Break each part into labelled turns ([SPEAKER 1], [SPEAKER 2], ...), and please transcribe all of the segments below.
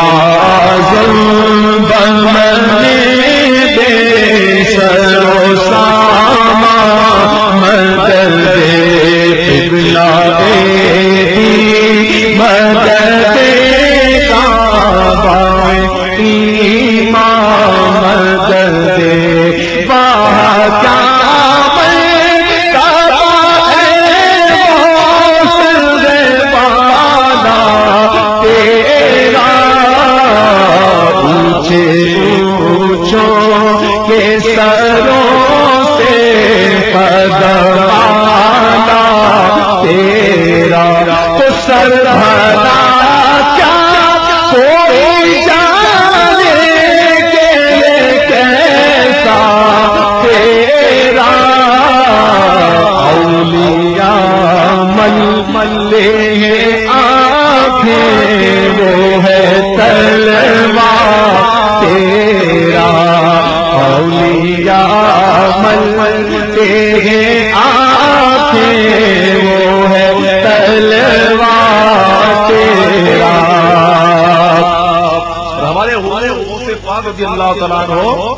[SPEAKER 1] آزم بننے دے سرو مجھے پوچھو کہ سروں سے پدوانا تیرا سر بھلا کیا؟ کوئی جانے کے کیسا تیرا؟
[SPEAKER 2] اولیاء من ملے ہیں رضی اللہ تعالیٰ ہو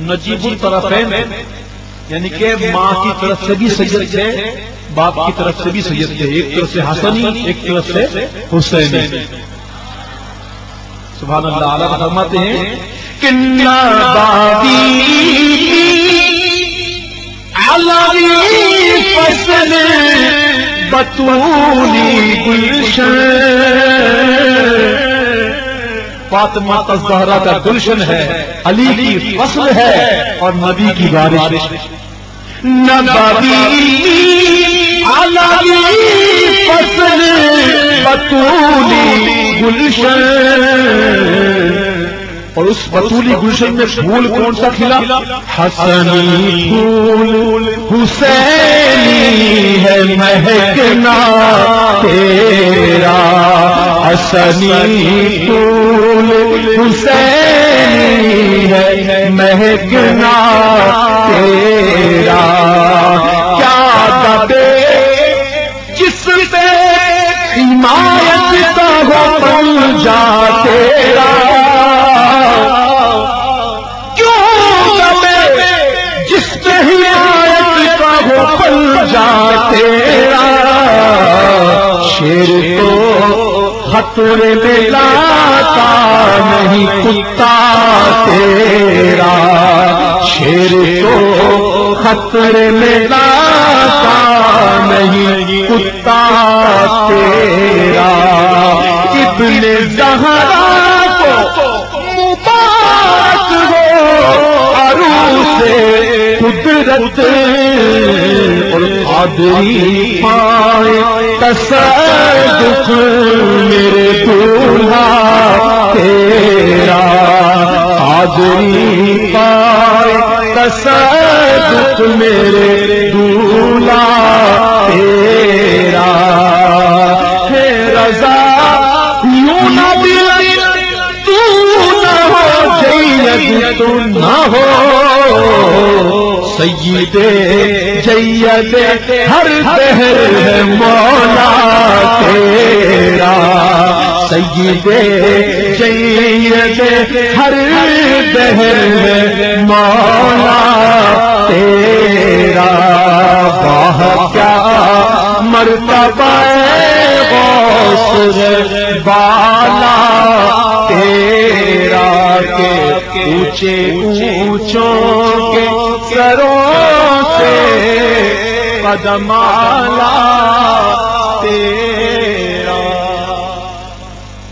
[SPEAKER 2] نجیب الطرفین یعنی کہ ماں کی طرف سے بھی سید تھے، باپ کی طرف سے بھی سید تھے، ایک طرف سے حسنی، ایک طرف سے حسین سبحان اللہ علیہ فرماتے ہیں،
[SPEAKER 1] کنا بابی فصل بطولی گلشن
[SPEAKER 2] فاطمہ زہرا کا گلشن ہے، علی کی فصل ہے اور نبی کی بارش۔
[SPEAKER 1] نبی فصل، بطولی گلشن۔
[SPEAKER 2] اور اس بطولی گلشن میں پھول کون سا کھلا؟
[SPEAKER 1] حسنی پھول حسینی ہے مہکنا تیرا حسنی پھول حسینی ہے مہکنا تیرا کیا دبے جس پہ حمایت کا ہو جا تیرا شیر تو خطرے میں لاتا نہیں، کتا تیرا شیر تو خطرے میں لاتا نہیں، کتا تیرا ابن زہرا کو مبارک ہو ارو سے قدرت اور آدری پائے تصدق میرے دولہا، تیرا۔ آدری پائے تصدق میرے دولہا، تیرا۔ ہے رضا، یوں نہ دل، تو نہ ہو جید تو نہ ہو سید جید ہر ہے مولا تیرا۔ سید جید ہر ہے مولا تیرا۔ باہ کیا مرتبہ غوث بالا تیرا کے اونچے اونچوں کے سروں سے قدم آلہ تیرا